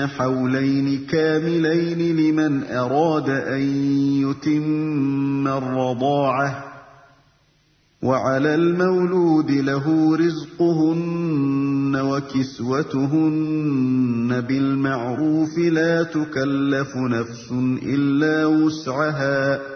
حولين كاملين لمن أراد أن يتم الرضاعة. وعلى المولود له رزقهن وكسوتهن بالمعروف لا تكلف نفس إلا وسعها.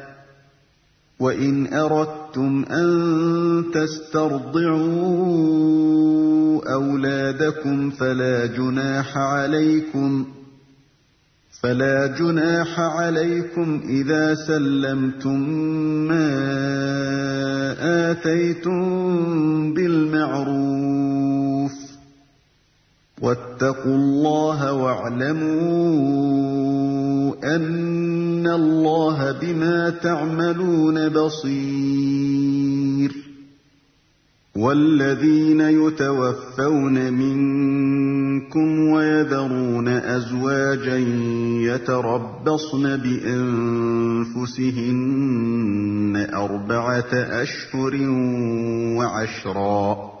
وإن أردتم أن تسترضعوا أولادكم فلا جناح عليكم فلا جناح عليكم إذا سلمتم ما آتيتم بالمعروف واتقوا الله واعلموا أن الله بما تعملون بصير. والذين يتوفون منكم ويذرون أزواجا يتربصن بأنفسهن أربعة أشهر وعشرا.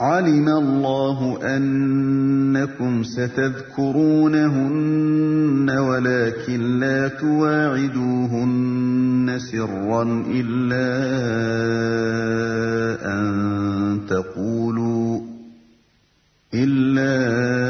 علم الله أنكم ستذكرونهن ولكن لا تواعدوهن سرا إلا أن تقولوا إلا أن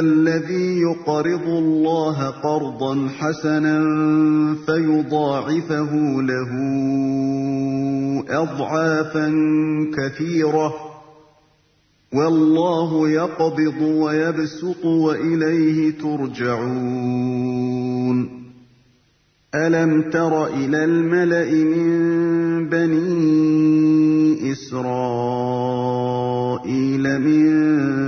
الذي يقرض الله قرضا حسنا فيضاعفه له أضعافا كثيرة. والله يقبض ويبسط وإليه ترجعون. ألم تر إلى الملأ من بني إسرائيل من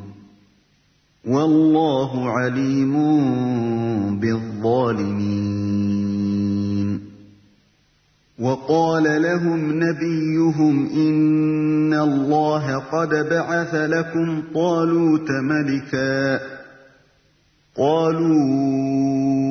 والله عليم بالظالمين. وقال لهم نبيهم إن الله قد بعث لكم طالوت ملكا. قالوا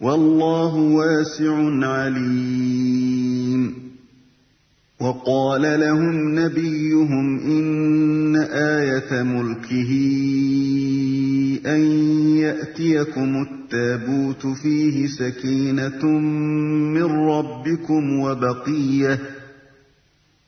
وَاللَّهُ وَاسِعٌ عَلِيمٌ. وَقَالَ لَهُمْ نَبِيُّهُمْ إِنَّ آيَةَ مُلْكِهِ أَن يَأْتِيَكُمُ التَّابُوتُ فِيهِ سَكِينَةٌ مِّن رَّبِّكُمْ وَبَقِيَّةٌ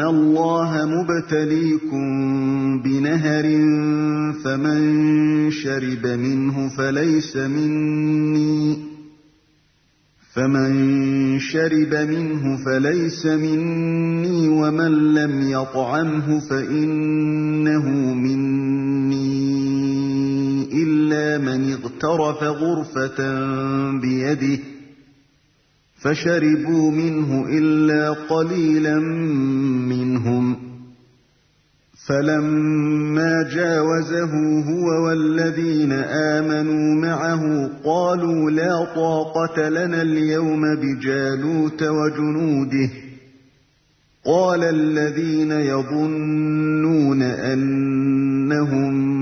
اللَّهَ مُبْتَلِيكُم بِنَهَرٍ فَمَن شَرِبَ مِنْهُ فَلَيْسَ مِنِّي فمن شرب منه فليس مني ومن لم يطعمه فإنه مني إلا من اغترف غرفة بيده فشربوا منه إلا قليلا منهم. فَلَمَّا جَاوَزَهُ هُوَ وَالَّذِينَ آمَنُوا مَعَهُ قَالُوا لَا طَاقَةَ لَنَا الْيَوْمَ بِجَالُوتَ وَجُنُودِهِ ۚ. قَالَ الَّذِينَ يَظُنُّونَ أَنَّهُم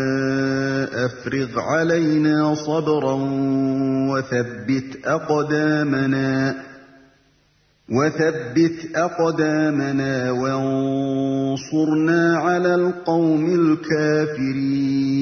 أَفْرِغْ عَلَيْنَا صَبْرًا وَثَبِّتْ أَقْدَامَنَا وثبت أقدامنا وانصرنا على القوم الكافرين.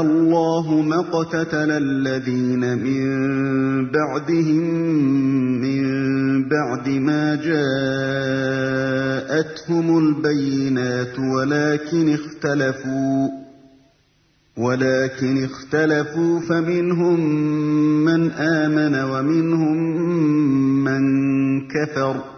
اللَّهُ مَا اقْتَتَلَ الَّذِينَ مِن بَعْدِهِم مِّن بَعْدِ مَا جَاءَتْهُمُ الْبَيِّنَاتُ وَلَٰكِنِ اخْتَلَفُوا فَمِنْهُم مَّنْ آمَنَ وَمِنْهُم مَّن كَفَرَ ۚ.